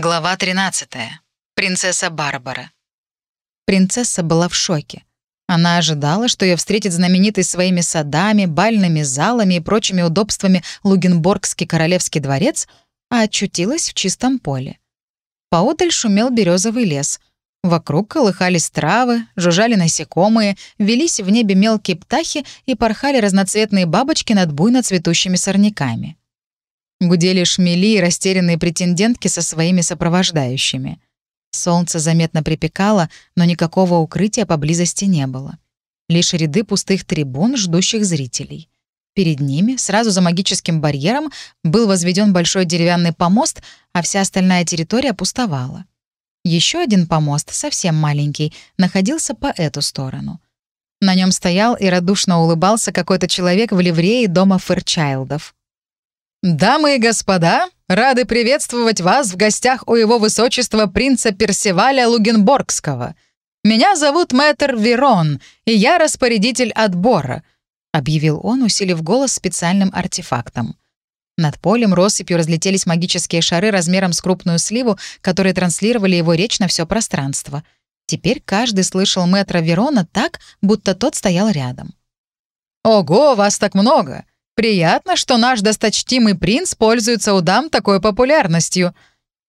Глава 13. Принцесса Барбара. Принцесса была в шоке. Она ожидала, что ее встретит знаменитый своими садами, бальными залами и прочими удобствами Лугенборгский королевский дворец, а очутилась в чистом поле. Поодаль шумел березовый лес. Вокруг колыхались травы, жужжали насекомые, велись в небе мелкие птахи и порхали разноцветные бабочки над буйно цветущими сорняками. Гудели шмели и растерянные претендентки со своими сопровождающими. Солнце заметно припекало, но никакого укрытия поблизости не было. Лишь ряды пустых трибун, ждущих зрителей. Перед ними, сразу за магическим барьером, был возведен большой деревянный помост, а вся остальная территория пустовала. Еще один помост, совсем маленький, находился по эту сторону. На нем стоял и радушно улыбался какой-то человек в ливрее дома Фэрчайлдов. «Дамы и господа, рады приветствовать вас в гостях у его высочества принца Персиваля Лугенборгского. Меня зовут Мэтр Верон, и я распорядитель отбора», — объявил он, усилив голос специальным артефактом. Над полем россыпью разлетелись магические шары размером с крупную сливу, которые транслировали его речь на все пространство. Теперь каждый слышал мэтра Верона так, будто тот стоял рядом. «Ого, вас так много! Приятно, что наш досточтимый принц пользуется у дам такой популярностью».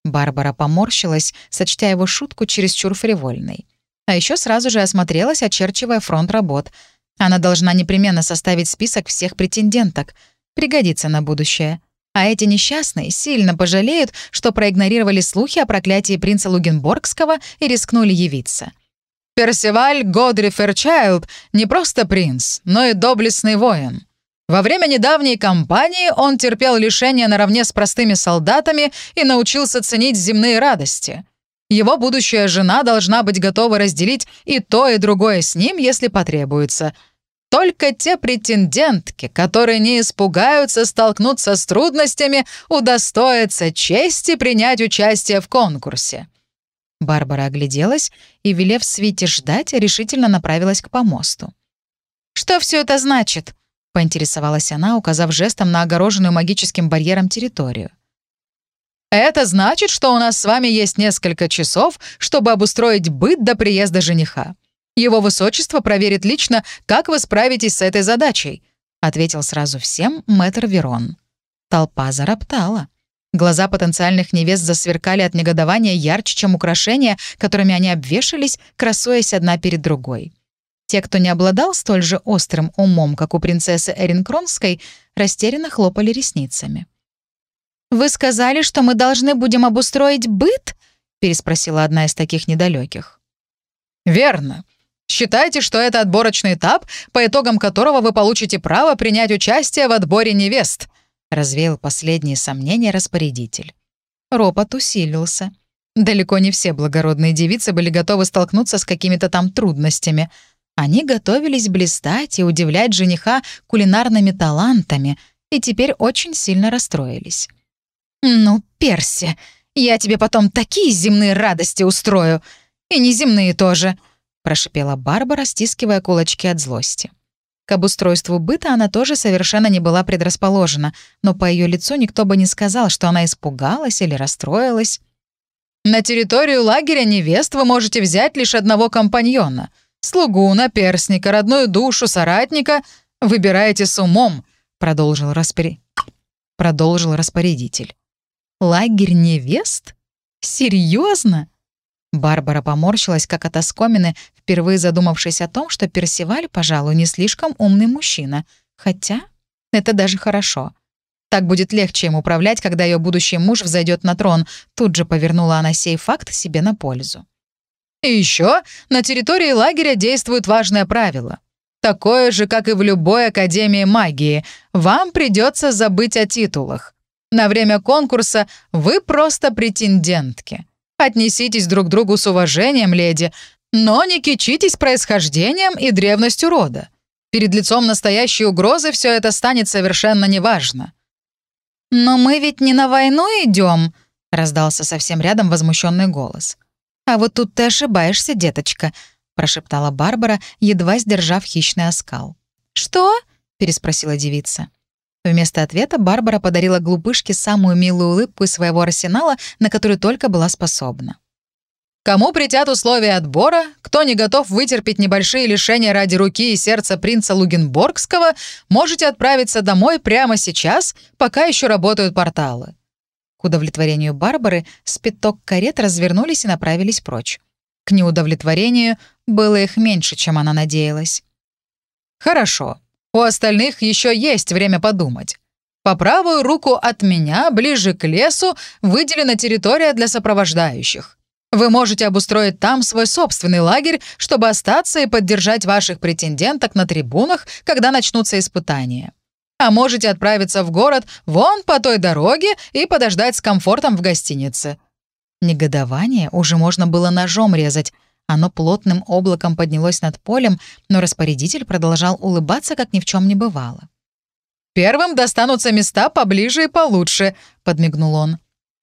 Барбара поморщилась, сочтя его шутку чересчур фривольной. А еще сразу же осмотрелась, очерчивая фронт работ. Она должна непременно составить список всех претенденток. Пригодится на будущее. А эти несчастные сильно пожалеют, что проигнорировали слухи о проклятии принца Лугенборгского и рискнули явиться. Персиваль Годри Ферчайлд не просто принц, но и доблестный воин. Во время недавней кампании он терпел лишения наравне с простыми солдатами и научился ценить земные радости. Его будущая жена должна быть готова разделить и то, и другое с ним, если потребуется. Только те претендентки, которые не испугаются столкнуться с трудностями, удостоятся чести принять участие в конкурсе. Барбара огляделась и, велев Свите ждать, решительно направилась к помосту. «Что все это значит?» — поинтересовалась она, указав жестом на огороженную магическим барьером территорию. «Это значит, что у нас с вами есть несколько часов, чтобы обустроить быт до приезда жениха. Его высочество проверит лично, как вы справитесь с этой задачей», — ответил сразу всем мэтр Верон. Толпа зароптала. Глаза потенциальных невест засверкали от негодования ярче, чем украшения, которыми они обвешались, красуясь одна перед другой. Те, кто не обладал столь же острым умом, как у принцессы Эрин Кронской, растерянно хлопали ресницами. «Вы сказали, что мы должны будем обустроить быт?» — переспросила одна из таких недалеких. «Верно. Считайте, что это отборочный этап, по итогам которого вы получите право принять участие в отборе невест», — развеял последние сомнения распорядитель. Ропот усилился. Далеко не все благородные девицы были готовы столкнуться с какими-то там трудностями — они готовились блистать и удивлять жениха кулинарными талантами и теперь очень сильно расстроились. «Ну, Перси, я тебе потом такие земные радости устрою. И неземные тоже», — прошипела Барбара, стискивая кулачки от злости. К обустройству быта она тоже совершенно не была предрасположена, но по ее лицу никто бы не сказал, что она испугалась или расстроилась. «На территорию лагеря невест вы можете взять лишь одного компаньона — Слугу, наперсника, родную душу, соратника выбираете с умом», — продолжил, распори... продолжил распорядитель. «Лагерь невест? Серьезно? Барбара поморщилась, как от оскомины, впервые задумавшись о том, что Персиваль, пожалуй, не слишком умный мужчина. Хотя это даже хорошо. Так будет легче им управлять, когда ее будущий муж взойдет на трон. Тут же повернула она сей факт себе на пользу. И еще на территории лагеря действует важное правило. Такое же, как и в любой Академии магии, вам придется забыть о титулах. На время конкурса вы просто претендентки. Отнеситесь друг к другу с уважением, леди, но не кичитесь происхождением и древностью рода. Перед лицом настоящей угрозы все это станет совершенно неважно. «Но мы ведь не на войну идем, раздался совсем рядом возмущенный голос. «А вот тут ты ошибаешься, деточка», — прошептала Барбара, едва сдержав хищный оскал. «Что?» — переспросила девица. Вместо ответа Барбара подарила глупышке самую милую улыбку из своего арсенала, на которую только была способна. Кому притят условия отбора, кто не готов вытерпеть небольшие лишения ради руки и сердца принца Лугенборгского, можете отправиться домой прямо сейчас, пока еще работают порталы. К удовлетворению Барбары спиток карет развернулись и направились прочь. К неудовлетворению было их меньше, чем она надеялась. «Хорошо. У остальных еще есть время подумать. По правую руку от меня, ближе к лесу, выделена территория для сопровождающих. Вы можете обустроить там свой собственный лагерь, чтобы остаться и поддержать ваших претенденток на трибунах, когда начнутся испытания. А можете отправиться в город вон по той дороге и подождать с комфортом в гостинице». Негодование уже можно было ножом резать. Оно плотным облаком поднялось над полем, но распорядитель продолжал улыбаться, как ни в чем не бывало. «Первым достанутся места поближе и получше», — подмигнул он.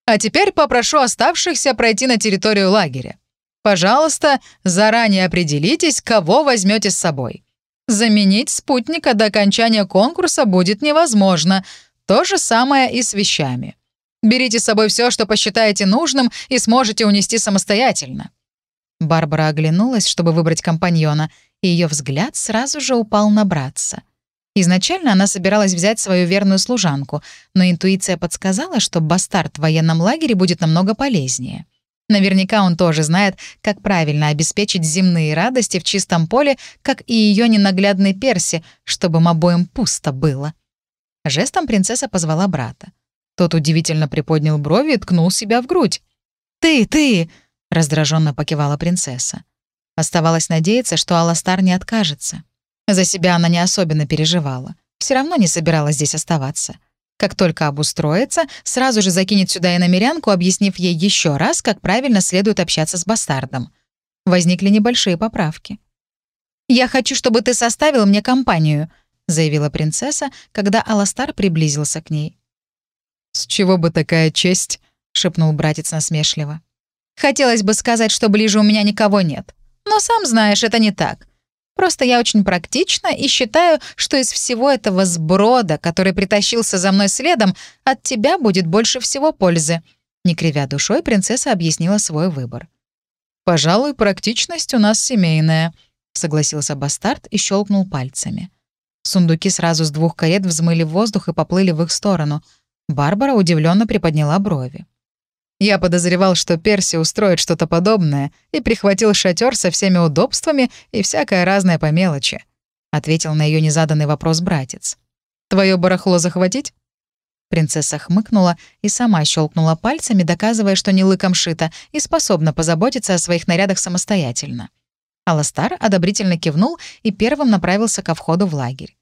А теперь попрошу оставшихся пройти на территорию лагеря. Пожалуйста, заранее определитесь, кого возьмете с собой. Заменить спутника до окончания конкурса будет невозможно. То же самое и с вещами. Берите с собой все, что посчитаете нужным, и сможете унести самостоятельно. Барбара оглянулась, чтобы выбрать компаньона, и ее взгляд сразу же упал на братца — Изначально она собиралась взять свою верную служанку, но интуиция подсказала, что бастард в военном лагере будет намного полезнее. Наверняка он тоже знает, как правильно обеспечить земные радости в чистом поле, как и ее ненаглядный Перси, чтобы им обоим пусто было. Жестом принцесса позвала брата. Тот удивительно приподнял брови и ткнул себя в грудь. «Ты, ты!» — раздраженно покивала принцесса. Оставалось надеяться, что Аластар не откажется. За себя она не особенно переживала. Все равно не собиралась здесь оставаться. Как только обустроится, сразу же закинет сюда и намерянку, объяснив ей еще раз, как правильно следует общаться с бастардом. Возникли небольшие поправки. «Я хочу, чтобы ты составил мне компанию», — заявила принцесса, когда Аластар приблизился к ней. «С чего бы такая честь?» — шепнул братец насмешливо. «Хотелось бы сказать, что ближе у меня никого нет. Но сам знаешь, это не так. Просто я очень практична и считаю, что из всего этого сброда, который притащился за мной следом, от тебя будет больше всего пользы». Не кривя душой, принцесса объяснила свой выбор. «Пожалуй, практичность у нас семейная», — согласился бастард и щелкнул пальцами. Сундуки сразу с двух карет взмыли в воздух и поплыли в их сторону. Барбара удивленно приподняла брови. Я подозревал, что Перси устроит что-то подобное и прихватил шатер со всеми удобствами и всякое разное по мелочи», — ответил на ее незаданный вопрос братец. «Твое барахло захватить?» Принцесса хмыкнула и сама щелкнула пальцами, доказывая, что не лыком шита и способна позаботиться о своих нарядах самостоятельно. Аластар одобрительно кивнул и первым направился ко входу в лагерь.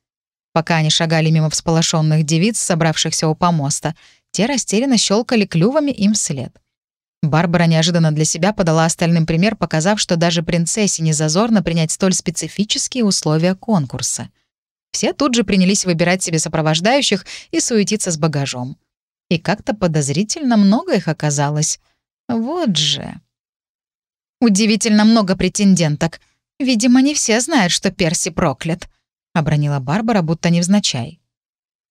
Пока они шагали мимо всполошенных девиц, собравшихся у помоста, те растерянно щелкали клювами им вслед. Барбара неожиданно для себя подала остальным пример, показав, что даже принцессе не зазорно принять столь специфические условия конкурса. Все тут же принялись выбирать себе сопровождающих и суетиться с багажом. И как-то подозрительно много их оказалось. Вот же. Удивительно много претенденток. Видимо, не все знают, что Перси проклят, — обронила Барбара, будто невзначай.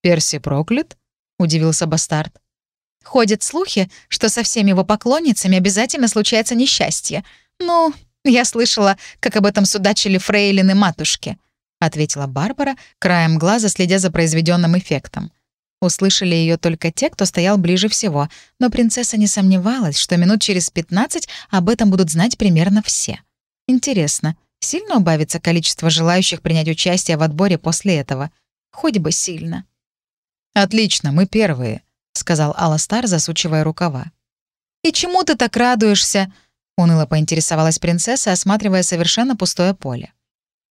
«Перси проклят?» — удивился бастард. «Ходят слухи, что со всеми его поклонницами обязательно случается несчастье. Ну, я слышала, как об этом судачили фрейлины матушки», — ответила Барбара, краем глаза следя за произведенным эффектом. Услышали ее только те, кто стоял ближе всего, но принцесса не сомневалась, что минут через 15 об этом будут знать примерно все. Интересно, сильно убавится количество желающих принять участие в отборе после этого? Хоть бы сильно. «Отлично, мы первые», — сказал Аластар, засучивая рукава. «И чему ты так радуешься?» — уныло поинтересовалась принцесса, осматривая совершенно пустое поле.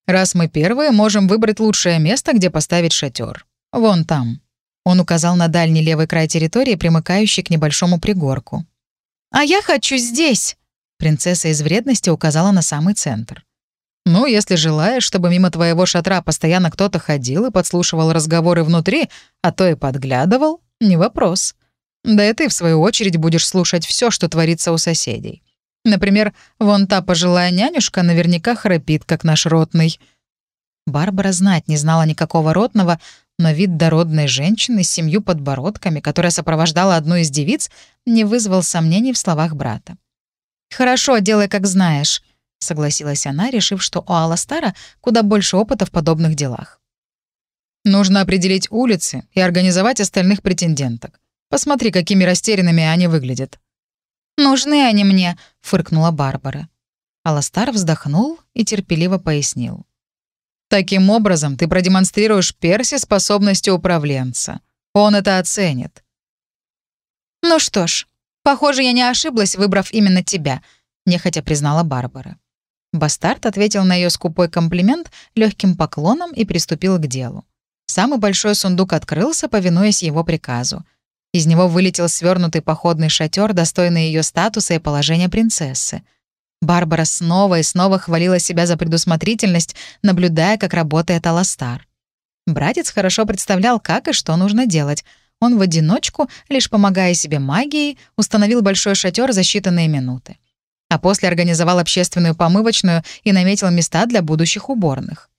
«Раз мы первые, можем выбрать лучшее место, где поставить шатер. Вон там». Он указал на дальний левый край территории, примыкающий к небольшому пригорку. «А я хочу здесь!» Принцесса из вредности указала на самый центр. Ну, если желаешь, чтобы мимо твоего шатра постоянно кто-то ходил и подслушивал разговоры внутри, а то и подглядывал, не вопрос. Да и ты, в свою очередь, будешь слушать все, что творится у соседей. Например, вон та пожилая нянюшка наверняка храпит, как наш ротный. Барбара знать не знала никакого ротного, но вид дородной женщины с семью подбородками, которая сопровождала одну из девиц, не вызвал сомнений в словах брата. «Хорошо, делай, как знаешь», — согласилась она, решив, что у Аластара куда больше опыта в подобных делах. «Нужно определить улицы и организовать остальных претенденток. Посмотри, какими растерянными они выглядят». «Нужны они мне», — фыркнула Барбара. Аластар вздохнул и терпеливо пояснил. Таким образом, ты продемонстрируешь Перси способности управленца. Он это оценит. «Ну что ж, похоже, я не ошиблась, выбрав именно тебя», — нехотя признала Барбара. Бастард ответил на ее скупой комплимент легким поклоном и приступил к делу. Самый большой сундук открылся, повинуясь его приказу. Из него вылетел свернутый походный шатер, достойный ее статуса и положения принцессы. Барбара снова и снова хвалила себя за предусмотрительность, наблюдая, как работает Аластар. Братец хорошо представлял, как и что нужно делать. Он в одиночку, лишь помогая себе магией, установил большой шатер за считанные минуты. А после организовал общественную помывочную и наметил места для будущих уборных.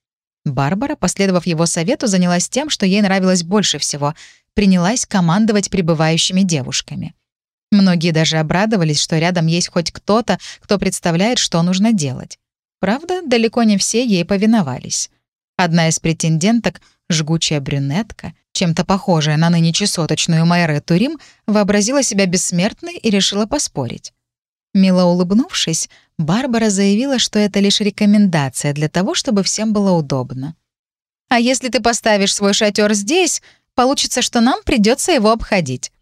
Барбара, последовав его совету, занялась тем, что ей нравилось больше всего — принялась командовать прибывающими девушками. Многие даже обрадовались, что рядом есть хоть кто-то, кто представляет, что нужно делать. Правда, далеко не все ей повиновались. Одна из претенденток, жгучая брюнетка, чем-то похожая на ныне чесоточную Майре Турим, вообразила себя бессмертной и решила поспорить. Мило улыбнувшись, Барбара заявила, что это лишь рекомендация для того, чтобы всем было удобно. «А если ты поставишь свой шатер здесь, получится, что нам придется его обходить.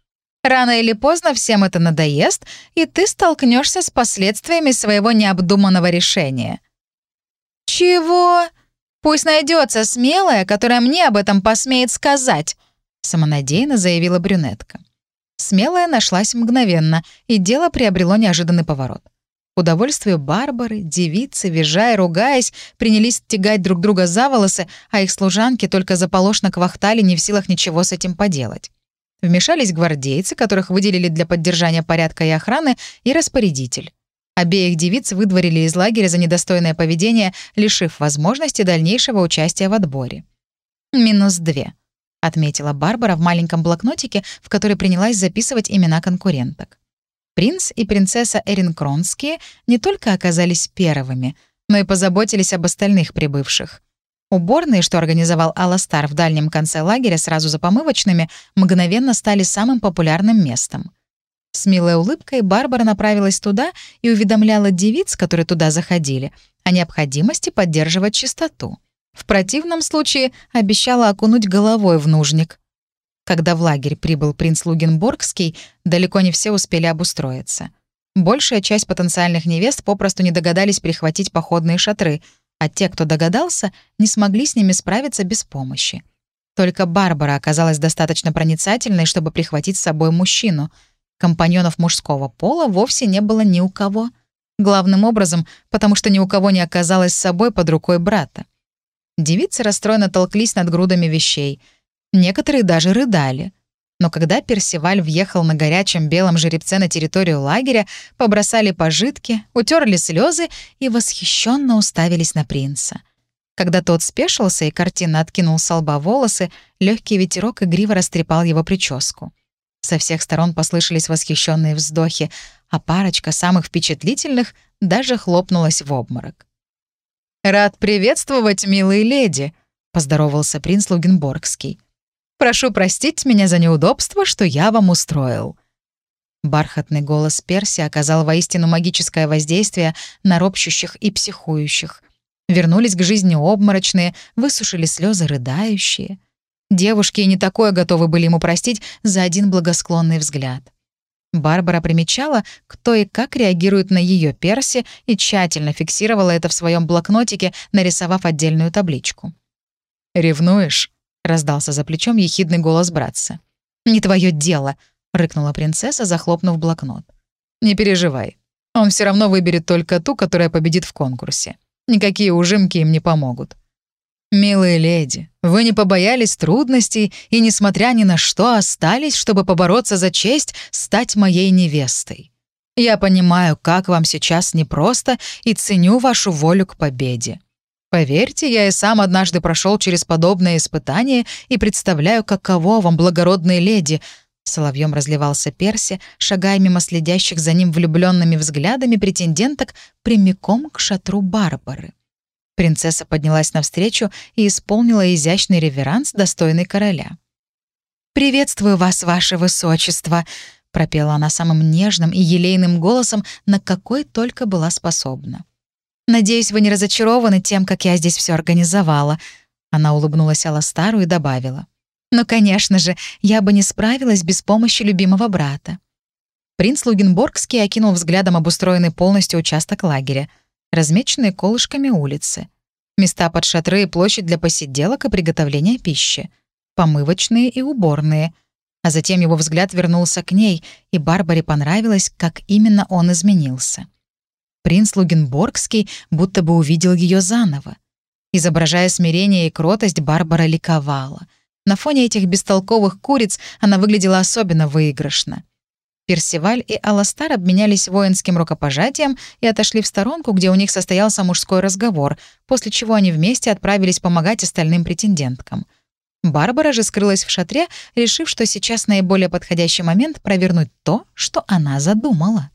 Рано или поздно всем это надоест, и ты столкнешься с последствиями своего необдуманного решения. «Чего? Пусть найдется смелая, которая мне об этом посмеет сказать», — самонадеянно заявила брюнетка. Смелая нашлась мгновенно, и дело приобрело неожиданный поворот. К удовольствию Барбары, девицы, визжая, ругаясь, принялись тягать друг друга за волосы, а их служанки только заполошно квахтали, не в силах ничего с этим поделать. Вмешались гвардейцы, которых выделили для поддержания порядка и охраны, и распорядитель. Обеих девиц выдворили из лагеря за недостойное поведение, лишив возможности дальнейшего участия в отборе. «Минус две», — отметила Барбара в маленьком блокнотике, в который принялась записывать имена конкуренток. Принц и принцесса Эрин Кронские не только оказались первыми, но и позаботились об остальных прибывших. Уборные, что организовал Аластар в дальнем конце лагеря сразу за помывочными, мгновенно стали самым популярным местом. С милой улыбкой Барбара направилась туда и уведомляла девиц, которые туда заходили, о необходимости поддерживать чистоту. В противном случае обещала окунуть головой в нужник. Когда в лагерь прибыл принц Лугенборгский, далеко не все успели обустроиться. Большая часть потенциальных невест попросту не догадались прихватить походные шатры — а те, кто догадался, не смогли с ними справиться без помощи. Только Барбара оказалась достаточно проницательной, чтобы прихватить с собой мужчину. Компаньонов мужского пола вовсе не было ни у кого. Главным образом, потому что ни у кого не оказалось с собой под рукой брата. Девицы расстроенно толклись над грудами вещей. Некоторые даже рыдали — но когда Персиваль въехал на горячем белом жеребце на территорию лагеря, побросали пожитки, утерли слезы и восхищенно уставились на принца. Когда тот спешился и картинно откинул с лба волосы, легкий ветерок игриво растрепал его прическу. Со всех сторон послышались восхищенные вздохи, а парочка самых впечатлительных даже хлопнулась в обморок. «Рад приветствовать, милые леди», — поздоровался принц Лугенборгский. Прошу простить меня за неудобство, что я вам устроил». Бархатный голос Перси оказал воистину магическое воздействие на ропщущих и психующих. Вернулись к жизни обморочные, высушили слезы рыдающие. Девушки и не такое готовы были ему простить за один благосклонный взгляд. Барбара примечала, кто и как реагирует на ее Перси, и тщательно фиксировала это в своем блокнотике, нарисовав отдельную табличку. «Ревнуешь?» — раздался за плечом ехидный голос братца. «Не твое дело», — рыкнула принцесса, захлопнув блокнот. «Не переживай. Он все равно выберет только ту, которая победит в конкурсе. Никакие ужимки им не помогут». «Милые леди, вы не побоялись трудностей и, несмотря ни на что, остались, чтобы побороться за честь стать моей невестой. Я понимаю, как вам сейчас непросто, и ценю вашу волю к победе. Поверьте, я и сам однажды прошел через подобное испытание и представляю, каково вам, благородные леди, Соловьем разливался Перси, шагая мимо следящих за ним влюбленными взглядами претенденток прямиком к шатру Барбары. Принцесса поднялась навстречу и исполнила изящный реверанс, достойный короля. «Приветствую вас, ваше высочество», — пропела она самым нежным и елейным голосом, на какой только была способна. «Надеюсь, вы не разочарованы тем, как я здесь все организовала», — она улыбнулась Аластару и добавила. Но, конечно же, я бы не справилась без помощи любимого брата. Принц Лугенборгский окинул взглядом обустроенный полностью участок лагеря, размеченные колышками улицы, места под шатры и площадь для посиделок и приготовления пищи, помывочные и уборные. А затем его взгляд вернулся к ней, и Барбаре понравилось, как именно он изменился. Принц Лугенборгский будто бы увидел ее заново. Изображая смирение и кротость, Барбара ликовала — на фоне этих бестолковых куриц она выглядела особенно выигрышно. Персиваль и Аластар обменялись воинским рукопожатием и отошли в сторонку, где у них состоялся мужской разговор, после чего они вместе отправились помогать остальным претенденткам. Барбара же скрылась в шатре, решив, что сейчас наиболее подходящий момент провернуть то, что она задумала.